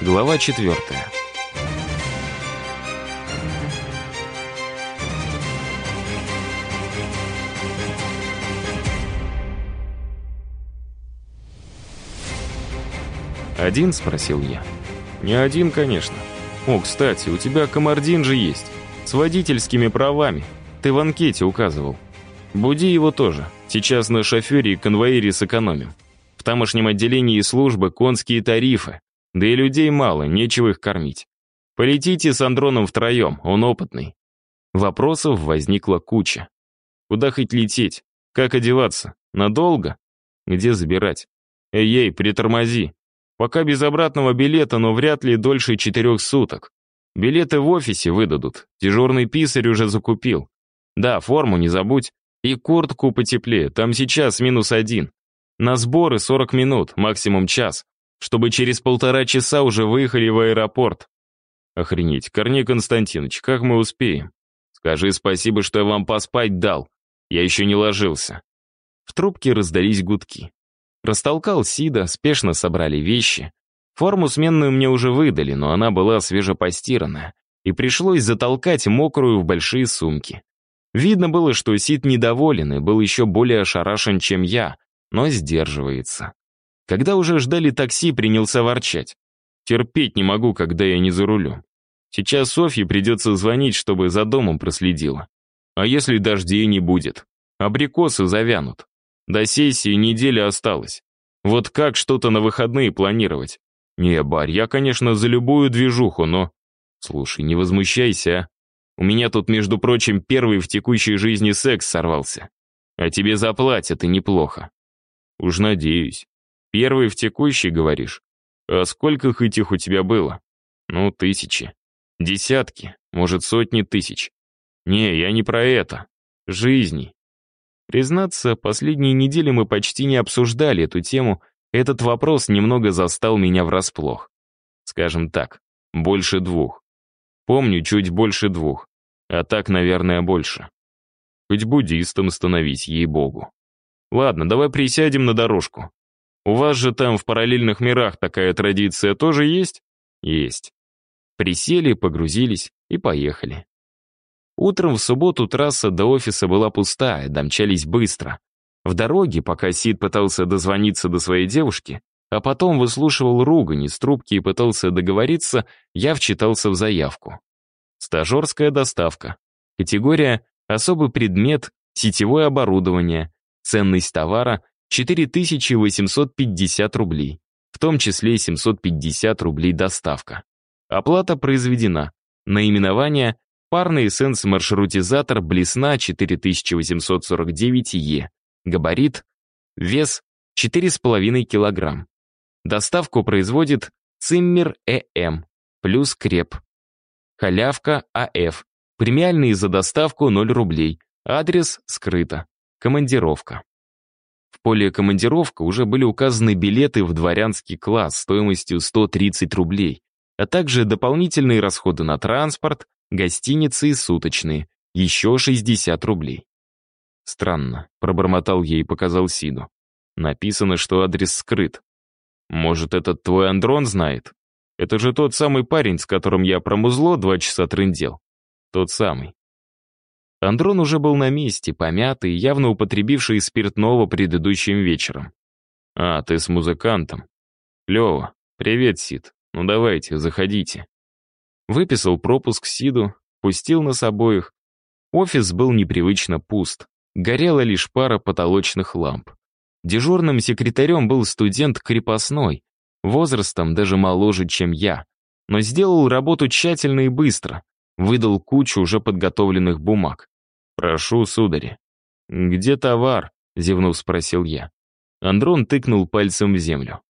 Глава четвертая. «Один?» — спросил я. «Не один, конечно. О, кстати, у тебя комардин же есть. С водительскими правами. Ты в анкете указывал. Буди его тоже. Сейчас на шофере и конвоире сэкономим. В тамошнем отделении службы конские тарифы. Да и людей мало, нечего их кормить. Полетите с Андроном втроем, он опытный». Вопросов возникла куча. Куда хоть лететь? Как одеваться? Надолго? Где забирать? Эй-ей, притормози. Пока без обратного билета, но вряд ли дольше четырех суток. Билеты в офисе выдадут. Дежурный писарь уже закупил. Да, форму не забудь. И куртку потеплее, там сейчас минус один. На сборы 40 минут, максимум час, чтобы через полтора часа уже выехали в аэропорт. Охренеть, Корней Константинович, как мы успеем? Скажи спасибо, что я вам поспать дал. Я еще не ложился. В трубке раздались гудки. Растолкал Сида, спешно собрали вещи. Форму сменную мне уже выдали, но она была свежепостиранная, и пришлось затолкать мокрую в большие сумки. Видно было, что Сид недоволен и был еще более ошарашен, чем я, но сдерживается. Когда уже ждали такси, принялся ворчать. Терпеть не могу, когда я не за рулем. Сейчас Софье придется звонить, чтобы за домом проследила. А если дождей не будет? Абрикосы завянут. До сессии неделя осталась. Вот как что-то на выходные планировать? Не, Барь, я, конечно, за любую движуху, но... Слушай, не возмущайся, а. У меня тут, между прочим, первый в текущей жизни секс сорвался. А тебе заплатят, и неплохо. Уж надеюсь. Первый в текущей, говоришь? А сколько этих у тебя было? Ну, тысячи. Десятки, может, сотни тысяч. Не, я не про это. Жизни. Признаться, последние недели мы почти не обсуждали эту тему, этот вопрос немного застал меня врасплох. Скажем так, больше двух. Помню, чуть больше двух. А так, наверное, больше. Хоть буддистом становись, ей-богу. Ладно, давай присядем на дорожку. У вас же там в параллельных мирах такая традиция тоже есть? Есть. Присели, погрузились и поехали. Утром в субботу трасса до офиса была пустая, домчались быстро. В дороге, пока Сид пытался дозвониться до своей девушки, а потом выслушивал ругань из трубки и пытался договориться, я вчитался в заявку. Стажерская доставка. Категория «Особый предмет», «Сетевое оборудование», ценность товара 4850 рублей, в том числе 750 рублей доставка. Оплата произведена. Наименование Парный эссенс-маршрутизатор Блесна 4849Е. Габарит. Вес 4,5 кг. Доставку производит Циммер ЭМ плюс Креп. Халявка АФ. Премиальные за доставку 0 рублей. Адрес скрыто. Командировка. В поле «Командировка» уже были указаны билеты в дворянский класс стоимостью 130 рублей, а также дополнительные расходы на транспорт, гостиницы и суточные, еще 60 рублей. Странно, пробормотал ей и показал Сиду. Написано, что адрес скрыт. Может, этот твой Андрон знает? Это же тот самый парень, с которым я про музло два часа трындел. Тот самый. Андрон уже был на месте, помятый, явно употребивший спиртного предыдущим вечером. «А, ты с музыкантом. Лёва, привет, Сид. Ну давайте, заходите». Выписал пропуск Сиду, пустил нас обоих. Офис был непривычно пуст. Горела лишь пара потолочных ламп. Дежурным секретарем был студент крепостной, возрастом даже моложе, чем я, но сделал работу тщательно и быстро, выдал кучу уже подготовленных бумаг. «Прошу, сударь». «Где товар?» — зевнув, спросил я. Андрон тыкнул пальцем в землю.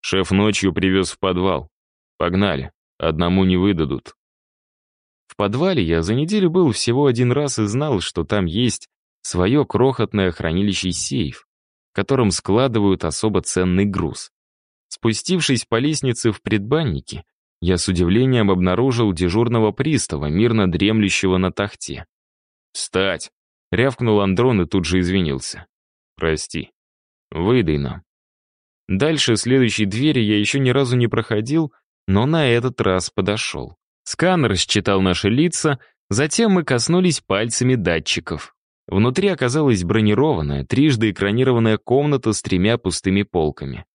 Шеф ночью привез в подвал. Погнали. Одному не выдадут. В подвале я за неделю был всего один раз и знал, что там есть свое крохотное хранилище сейф, в котором складывают особо ценный груз. Спустившись по лестнице в предбаннике, я с удивлением обнаружил дежурного пристава, мирно дремлющего на тахте. «Встать!» — рявкнул Андрон и тут же извинился. «Прости. Выдай нам». Дальше следующей двери я еще ни разу не проходил, но на этот раз подошел. Сканер считал наши лица, затем мы коснулись пальцами датчиков. Внутри оказалась бронированная, трижды экранированная комната с тремя пустыми полками.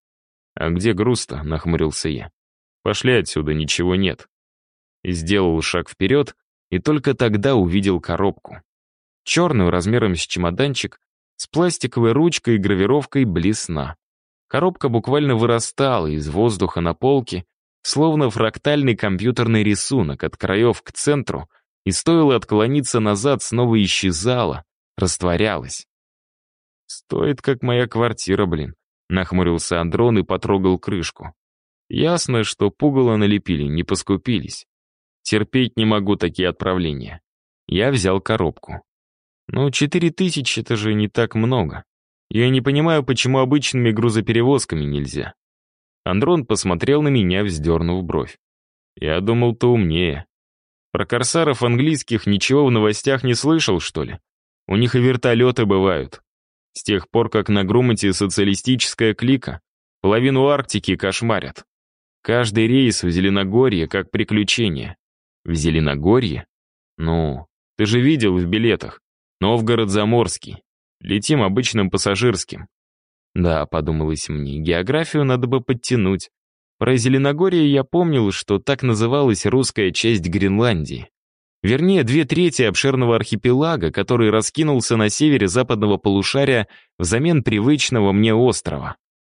«А где груз-то?» — нахмурился я. «Пошли отсюда, ничего нет». Сделал шаг вперед, и только тогда увидел коробку. Черную, размером с чемоданчик, с пластиковой ручкой и гравировкой блесна. Коробка буквально вырастала из воздуха на полке, словно фрактальный компьютерный рисунок от краев к центру, и стоило отклониться назад, снова исчезала, растворялась. «Стоит, как моя квартира, блин», — нахмурился Андрон и потрогал крышку. «Ясно, что пугало налепили, не поскупились. Терпеть не могу такие отправления. Я взял коробку. Ну, четыре тысячи — это же не так много. Я не понимаю, почему обычными грузоперевозками нельзя. Андрон посмотрел на меня, вздернув бровь. Я думал, ты умнее. Про корсаров английских ничего в новостях не слышал, что ли? У них и вертолеты бывают. С тех пор, как на Грумате социалистическая клика, половину Арктики кошмарят. Каждый рейс в Зеленогорье как приключение. В Зеленогорье? Ну, ты же видел в билетах. Новгород-Заморский. Летим обычным пассажирским. Да, подумалось мне, географию надо бы подтянуть. Про Зеленогорье я помнил, что так называлась русская часть Гренландии. Вернее, две трети обширного архипелага, который раскинулся на севере западного полушария взамен привычного мне острова.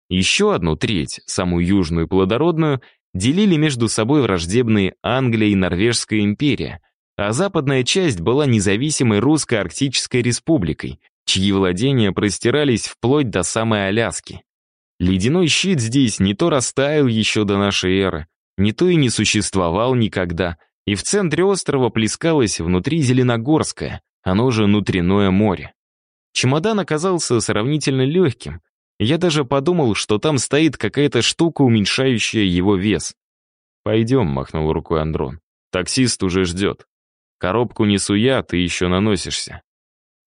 Еще одну треть, самую южную и плодородную, делили между собой враждебные Англия и Норвежская империя, а западная часть была независимой русской арктической республикой, чьи владения простирались вплоть до самой Аляски. Ледяной щит здесь не то растаял еще до нашей эры, не то и не существовал никогда, и в центре острова плескалось внутри Зеленогорское, оно же внутреннее море. Чемодан оказался сравнительно легким, я даже подумал, что там стоит какая-то штука, уменьшающая его вес. «Пойдем», — махнул рукой Андрон. «Таксист уже ждет. Коробку несу я, ты еще наносишься».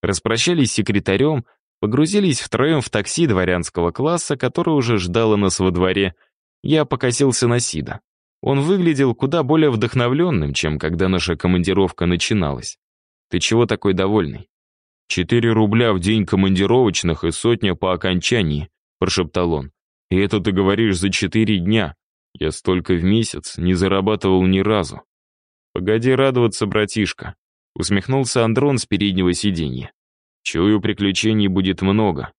Распрощались с секретарем, погрузились втроем в такси дворянского класса, которое уже ждало нас во дворе. Я покосился на Сида. Он выглядел куда более вдохновленным, чем когда наша командировка начиналась. «Ты чего такой довольный?» «Четыре рубля в день командировочных и сотня по окончании», — прошептал он. «И это ты говоришь за четыре дня. Я столько в месяц не зарабатывал ни разу». «Погоди радоваться, братишка», — усмехнулся Андрон с переднего сиденья. «Чую, приключений будет много».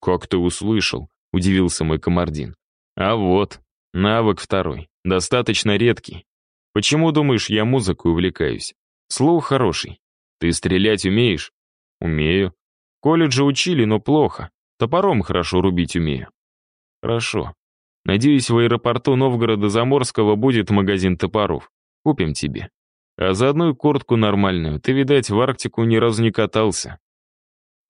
«Как ты услышал?» — удивился мой комардин. «А вот, навык второй, достаточно редкий. Почему, думаешь, я музыкой увлекаюсь? Слух хороший. Ты стрелять умеешь?» «Умею. Колледжа учили, но плохо. Топором хорошо рубить умею». «Хорошо. Надеюсь, в аэропорту Новгорода-Заморского будет магазин топоров. Купим тебе. А заодно и куртку нормальную. Ты, видать, в Арктику ни разу не катался».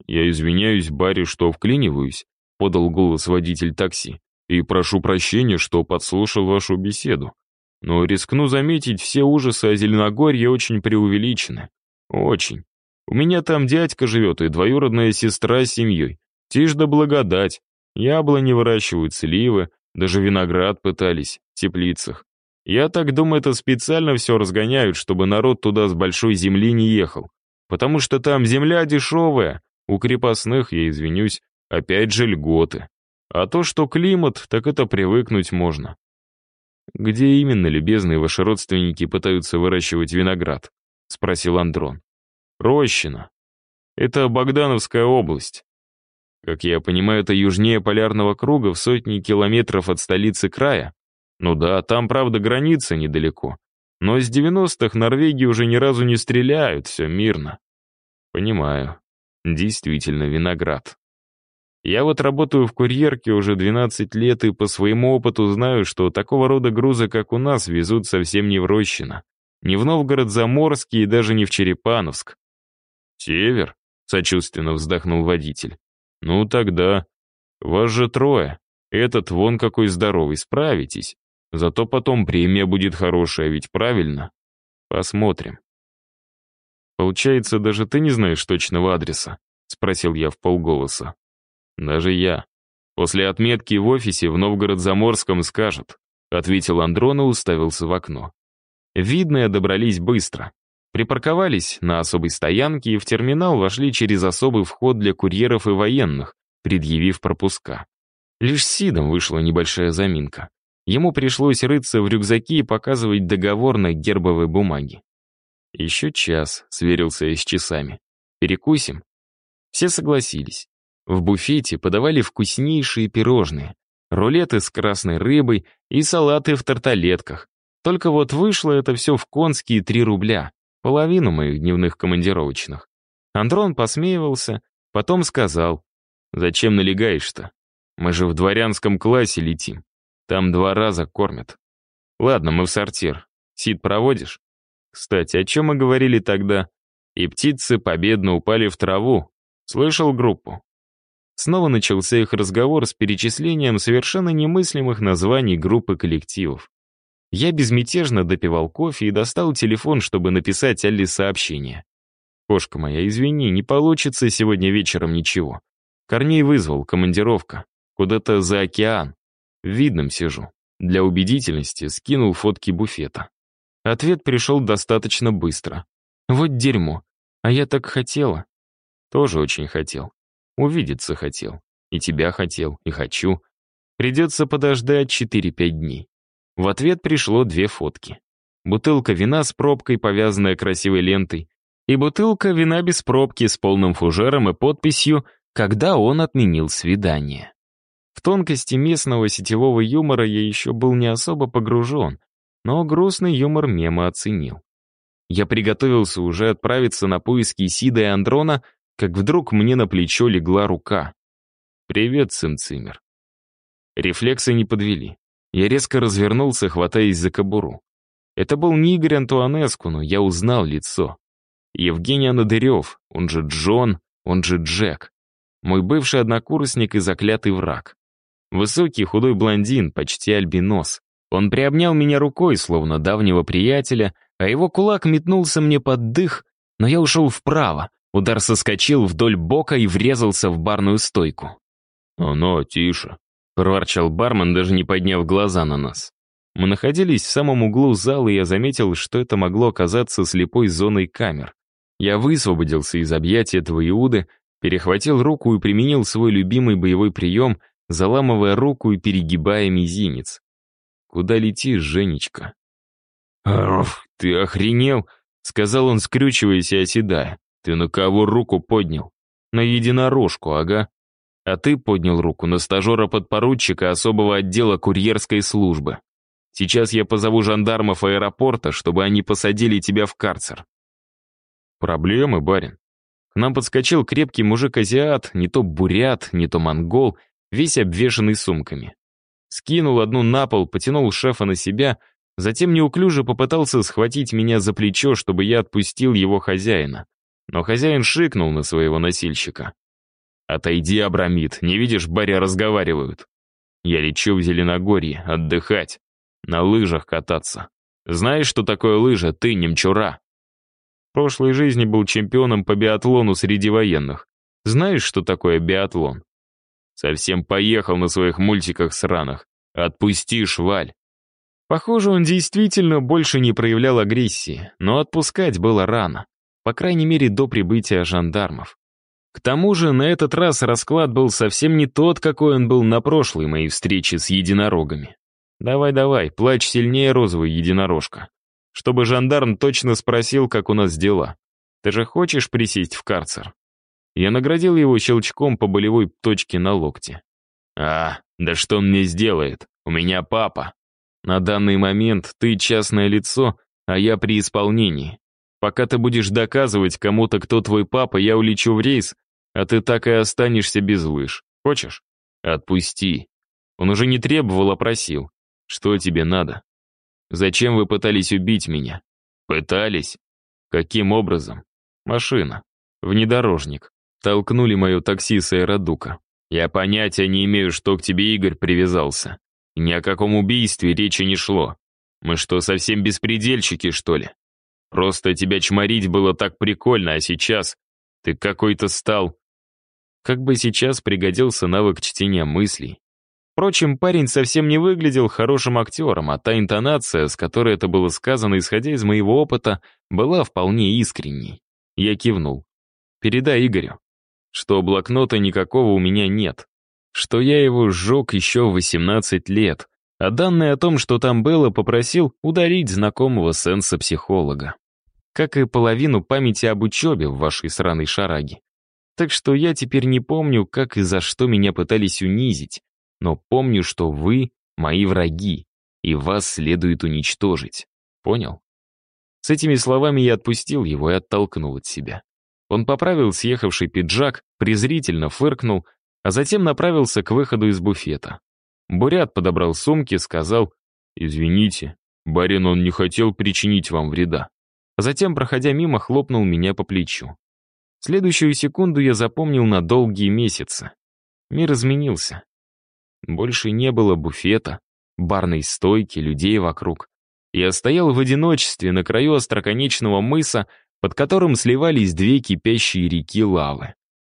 «Я извиняюсь, Барри, что вклиниваюсь», — подал голос водитель такси. «И прошу прощения, что подслушал вашу беседу. Но рискну заметить, все ужасы о Зеленогорье очень преувеличены. Очень. У меня там дядька живет и двоюродная сестра с семьей. Тишь да благодать. Яблони выращивают, сливы, даже виноград пытались, в теплицах. Я так думаю, это специально все разгоняют, чтобы народ туда с большой земли не ехал. Потому что там земля дешевая, у крепостных, я извинюсь, опять же льготы. А то, что климат, так это привыкнуть можно. «Где именно, любезные ваши родственники, пытаются выращивать виноград?» — спросил Андрон. Рощина. Это Богдановская область. Как я понимаю, это южнее полярного круга в сотни километров от столицы края. Ну да, там, правда, граница недалеко. Но с 90-х Норвегии уже ни разу не стреляют, все мирно. Понимаю. Действительно, виноград. Я вот работаю в курьерке уже 12 лет и по своему опыту знаю, что такого рода грузы, как у нас, везут совсем не в Рощино. Не в Новгород-Заморский и даже не в Черепановск. «Север?» — сочувственно вздохнул водитель. «Ну тогда. Вас же трое. Этот вон какой здоровый, справитесь. Зато потом премия будет хорошая, ведь правильно? Посмотрим». «Получается, даже ты не знаешь точного адреса?» — спросил я в полголоса. «Даже я. После отметки в офисе в Новгород-Заморском скажут», ответил Андрон и уставился в окно. Видные добрались быстро. Припарковались на особой стоянке и в терминал вошли через особый вход для курьеров и военных, предъявив пропуска. Лишь с Сидом вышла небольшая заминка. Ему пришлось рыться в рюкзаке и показывать договор на гербовой бумаге. «Еще час», — сверился я с часами. «Перекусим?» Все согласились. В буфете подавали вкуснейшие пирожные, рулеты с красной рыбой и салаты в тарталетках. Только вот вышло это все в конские три рубля, половину моих дневных командировочных. Андрон посмеивался, потом сказал, «Зачем налегаешь-то? Мы же в дворянском классе летим. Там два раза кормят. Ладно, мы в сортир. Сид проводишь? Кстати, о чем мы говорили тогда? И птицы победно упали в траву. Слышал группу? Снова начался их разговор с перечислением совершенно немыслимых названий группы коллективов. Я безмятежно допивал кофе и достал телефон, чтобы написать Алле сообщение. «Кошка моя, извини, не получится сегодня вечером ничего. Корней вызвал, командировка. Куда-то за океан. В видном сижу. Для убедительности скинул фотки буфета. Ответ пришел достаточно быстро. Вот дерьмо. А я так хотела. Тоже очень хотел. Увидеться хотел. И тебя хотел, и хочу. Придется подождать 4-5 дней. В ответ пришло две фотки. Бутылка вина с пробкой, повязанная красивой лентой, и бутылка вина без пробки с полным фужером и подписью «Когда он отменил свидание». В тонкости местного сетевого юмора я еще был не особо погружен, но грустный юмор мема оценил. Я приготовился уже отправиться на поиски Сида и Андрона, как вдруг мне на плечо легла рука. «Привет, сын Цимер». Рефлексы не подвели. Я резко развернулся, хватаясь за кобуру. Это был не Игорь Антуанеску, но я узнал лицо. Евгений Анадырев, он же Джон, он же Джек. Мой бывший однокурсник и заклятый враг. Высокий худой блондин, почти альбинос. Он приобнял меня рукой, словно давнего приятеля, а его кулак метнулся мне под дых, но я ушел вправо. Удар соскочил вдоль бока и врезался в барную стойку. «Оно, тише», проворчал бармен, даже не подняв глаза на нас. Мы находились в самом углу зала, и я заметил, что это могло оказаться слепой зоной камер. Я высвободился из объятий этого Иуды, перехватил руку и применил свой любимый боевой прием, заламывая руку и перегибая мизинец. «Куда летишь, Женечка?» «Арф, ты охренел?» — сказал он, скрючиваясь и оседая. «Ты на кого руку поднял?» «На единорожку, ага. А ты поднял руку на стажера-подпоручика особого отдела курьерской службы. Сейчас я позову жандармов аэропорта, чтобы они посадили тебя в карцер. Проблемы, барин. К нам подскочил крепкий мужик-азиат, не то бурят, не то монгол, весь обвешанный сумками. Скинул одну на пол, потянул шефа на себя, затем неуклюже попытался схватить меня за плечо, чтобы я отпустил его хозяина. Но хозяин шикнул на своего носильщика. «Отойди, Абрамид, не видишь, баря разговаривают. Я лечу в Зеленогорье, отдыхать, на лыжах кататься. Знаешь, что такое лыжа, ты, немчура?» В прошлой жизни был чемпионом по биатлону среди военных. Знаешь, что такое биатлон? Совсем поехал на своих мультиках сраных. Отпусти, шваль. Похоже, он действительно больше не проявлял агрессии, но отпускать было рано. По крайней мере, до прибытия жандармов. К тому же на этот раз расклад был совсем не тот, какой он был на прошлой моей встрече с единорогами. Давай-давай, плачь сильнее, розовый единорожка. Чтобы жандарм точно спросил, как у нас дела. Ты же хочешь присесть в карцер? Я наградил его щелчком по болевой точке на локте. А, да что он мне сделает? У меня папа. На данный момент ты частное лицо, а я при исполнении. Пока ты будешь доказывать кому-то, кто твой папа, я улечу в рейс, а ты так и останешься без лыж. Хочешь? Отпусти. Он уже не требовал, а просил. Что тебе надо? Зачем вы пытались убить меня? Пытались? Каким образом? Машина. Внедорожник. Толкнули мое такси с аэродука. Я понятия не имею, что к тебе Игорь привязался. Ни о каком убийстве речи не шло. Мы что, совсем беспредельщики, что ли? Просто тебя чморить было так прикольно, а сейчас ты какой-то стал... Как бы сейчас пригодился навык чтения мыслей. Впрочем, парень совсем не выглядел хорошим актером, а та интонация, с которой это было сказано, исходя из моего опыта, была вполне искренней. Я кивнул. «Передай Игорю, что блокнота никакого у меня нет, что я его сжег еще в 18 лет, а данные о том, что там было, попросил ударить знакомого сенса-психолога. Как и половину памяти об учебе в вашей сраной шараге. Так что я теперь не помню, как и за что меня пытались унизить, но помню, что вы — мои враги, и вас следует уничтожить. Понял? С этими словами я отпустил его и оттолкнул от себя. Он поправил съехавший пиджак, презрительно фыркнул, а затем направился к выходу из буфета. Бурят подобрал сумки, сказал «Извините, барин он не хотел причинить вам вреда». А затем, проходя мимо, хлопнул меня по плечу. Следующую секунду я запомнил на долгие месяцы. Мир изменился. Больше не было буфета, барной стойки, людей вокруг. Я стоял в одиночестве на краю остроконечного мыса, под которым сливались две кипящие реки лавы.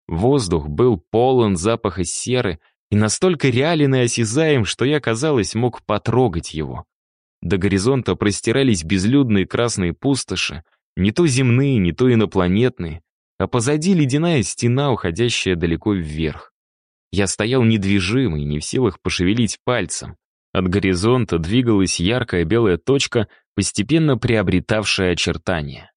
Воздух был полон запаха серы и настолько реален и осязаем, что я, казалось, мог потрогать его. До горизонта простирались безлюдные красные пустоши, не то земные, не то инопланетные, а позади ледяная стена, уходящая далеко вверх. Я стоял недвижимый, не в силах пошевелить пальцем. От горизонта двигалась яркая белая точка, постепенно приобретавшая очертания.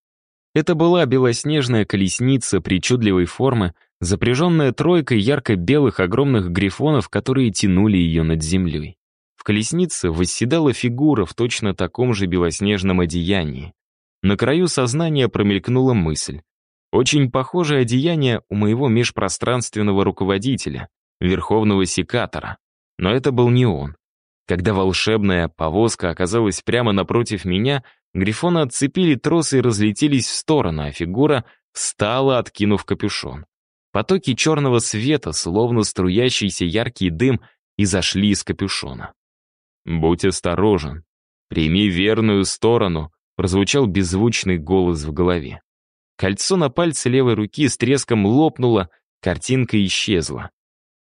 Это была белоснежная колесница причудливой формы, запряженная тройкой ярко-белых огромных грифонов, которые тянули ее над землей. В колеснице восседала фигура в точно таком же белоснежном одеянии. На краю сознания промелькнула мысль. Очень похожее одеяние у моего межпространственного руководителя, верховного секатора. Но это был не он. Когда волшебная повозка оказалась прямо напротив меня, грифоны отцепили тросы и разлетелись в сторону, а фигура встала, откинув капюшон. Потоки черного света, словно струящийся яркий дым, и зашли из капюшона. «Будь осторожен. Прими верную сторону», — прозвучал беззвучный голос в голове. Кольцо на пальце левой руки с треском лопнуло, картинка исчезла.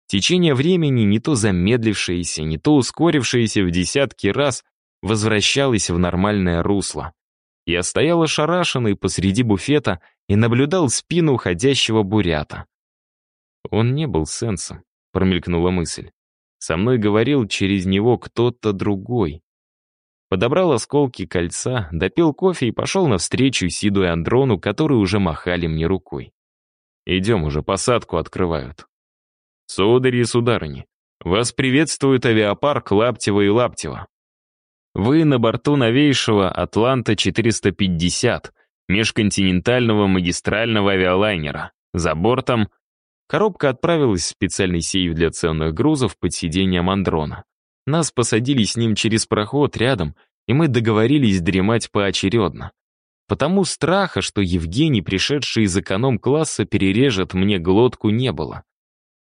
Течение времени, не то замедлившееся, не то ускорившееся в десятки раз, возвращалось в нормальное русло. Я стоял ошарашенный посреди буфета и наблюдал спину уходящего бурята. Он не был сенсом, промелькнула мысль. Со мной говорил через него кто-то другой. Подобрал осколки кольца, допил кофе и пошел навстречу Сиду и Андрону, которые уже махали мне рукой. «Идем уже, посадку открывают». Судари и сударыни, вас приветствует авиапарк Лаптева и Лаптева. Вы на борту новейшего Атланта-450, межконтинентального магистрального авиалайнера. За бортом коробка отправилась в специальный сейф для ценных грузов под сиденьем Андрона. Нас посадили с ним через проход рядом, и мы договорились дремать поочередно. Потому страха, что Евгений, пришедший из эконом-класса, перережет мне глотку, не было.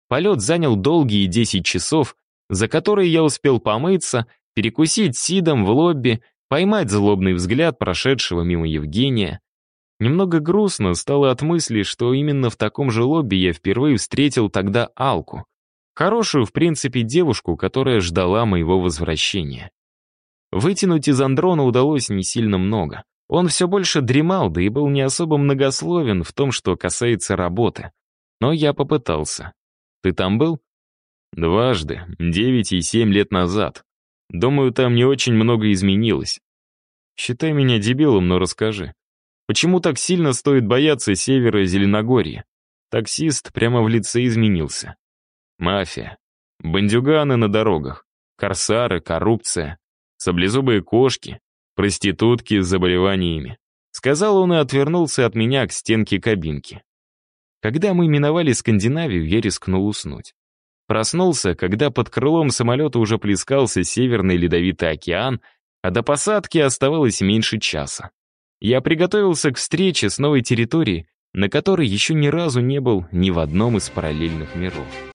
Полет занял долгие 10 часов, за которые я успел помыться, перекусить сидом в лобби, поймать злобный взгляд прошедшего мимо Евгения. Немного грустно стало от мысли, что именно в таком же лобби я впервые встретил тогда Алку. Хорошую, в принципе, девушку, которая ждала моего возвращения. Вытянуть из Андрона удалось не сильно много. Он все больше дремал, да и был не особо многословен в том, что касается работы. Но я попытался. Ты там был? Дважды, девять и семь лет назад. Думаю, там не очень много изменилось. Считай меня дебилом, но расскажи. Почему так сильно стоит бояться севера Зеленогорья? Таксист прямо в лице изменился. Мафия. Бандюганы на дорогах. Корсары, коррупция. Саблезубые кошки. Проститутки с заболеваниями. Сказал он и отвернулся от меня к стенке кабинки. Когда мы миновали Скандинавию, я рискнул уснуть. Проснулся, когда под крылом самолета уже плескался Северный Ледовитый океан, а до посадки оставалось меньше часа. Я приготовился к встрече с новой территорией, на которой еще ни разу не был ни в одном из параллельных миров.